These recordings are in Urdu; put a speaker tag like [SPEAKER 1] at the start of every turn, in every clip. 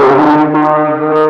[SPEAKER 1] لهم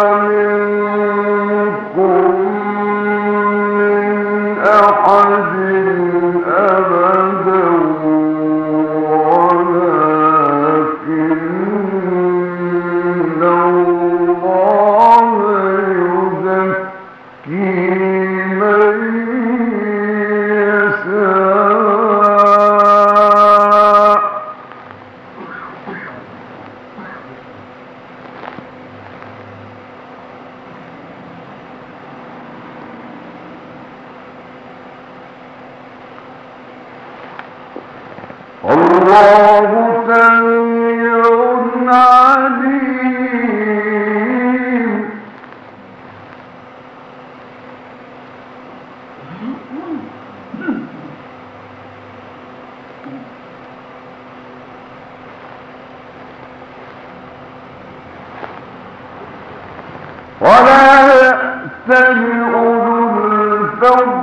[SPEAKER 1] زكى أولو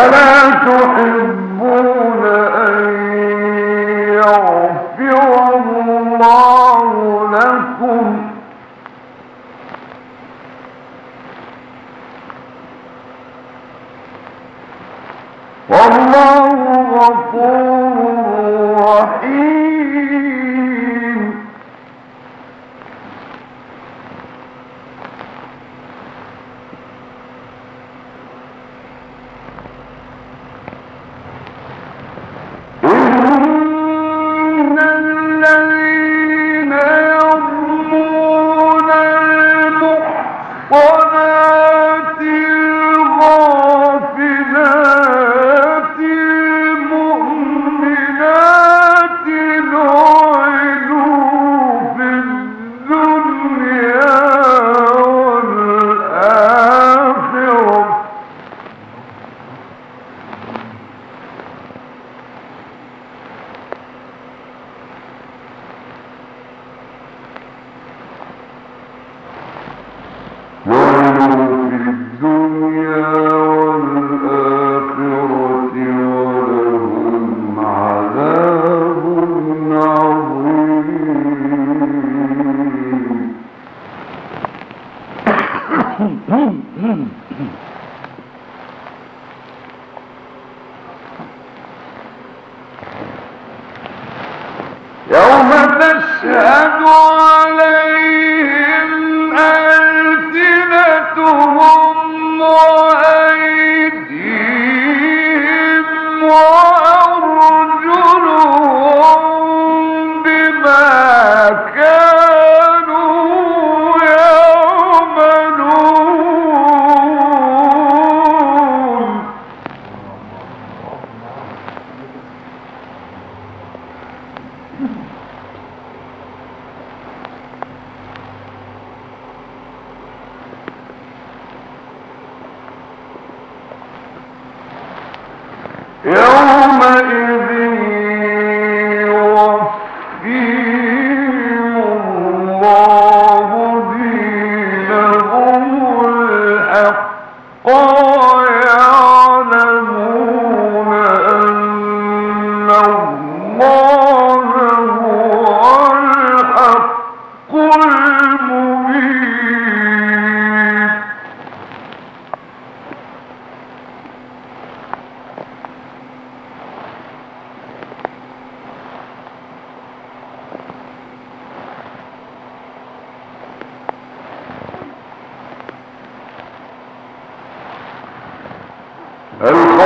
[SPEAKER 1] ألا تحبون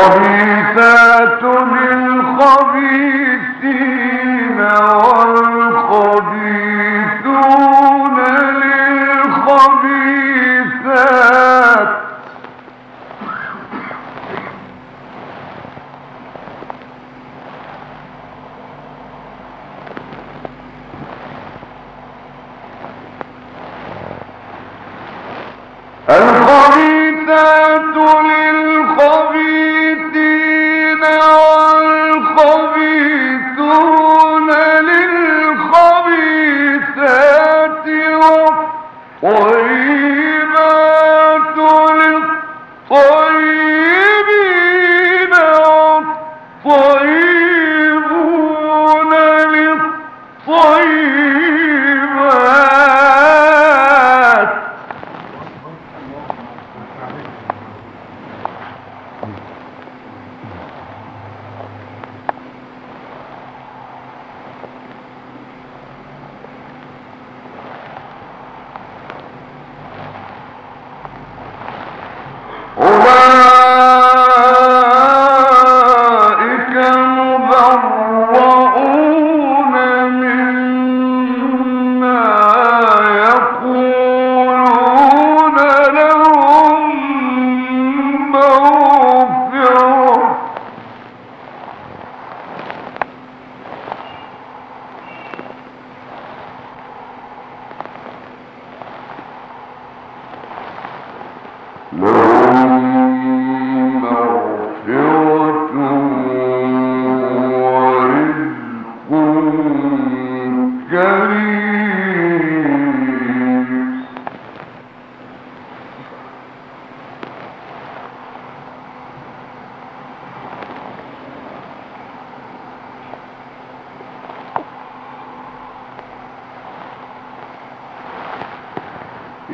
[SPEAKER 1] الخبيثات للخبيث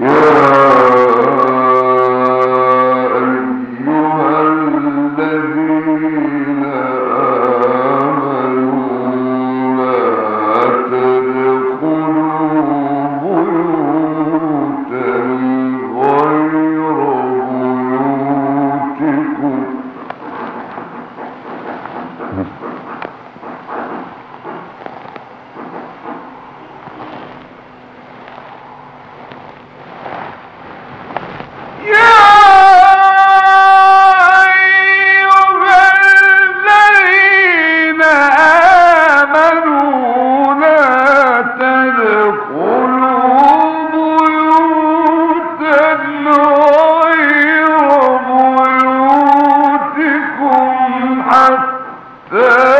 [SPEAKER 1] Yeah. شيل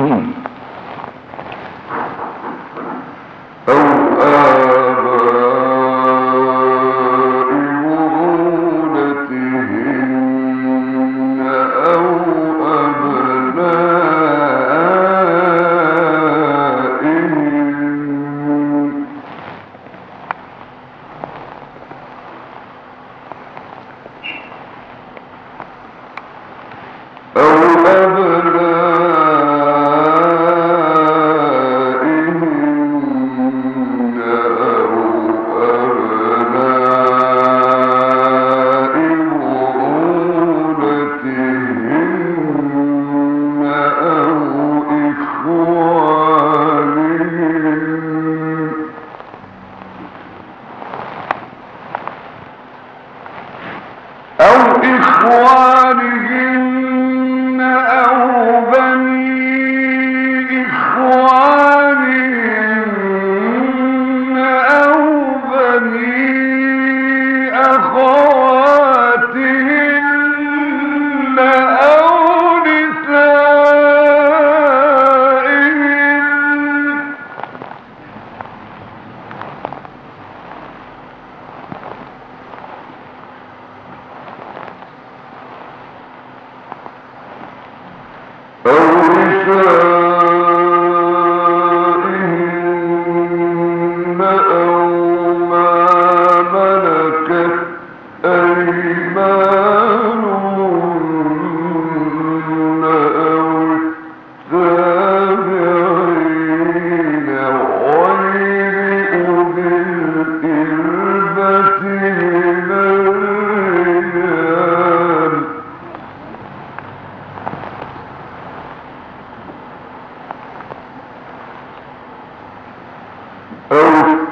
[SPEAKER 1] أو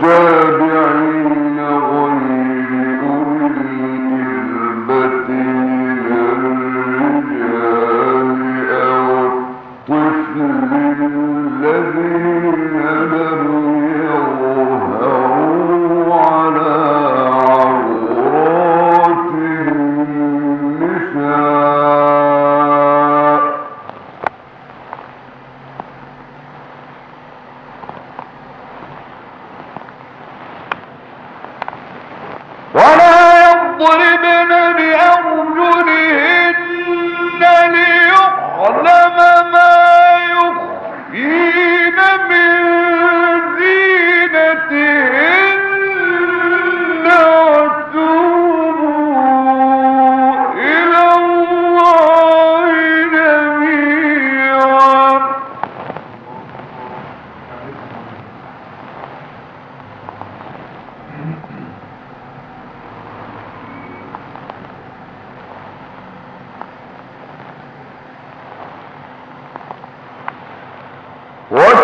[SPEAKER 1] تابعين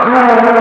[SPEAKER 1] وتوبوا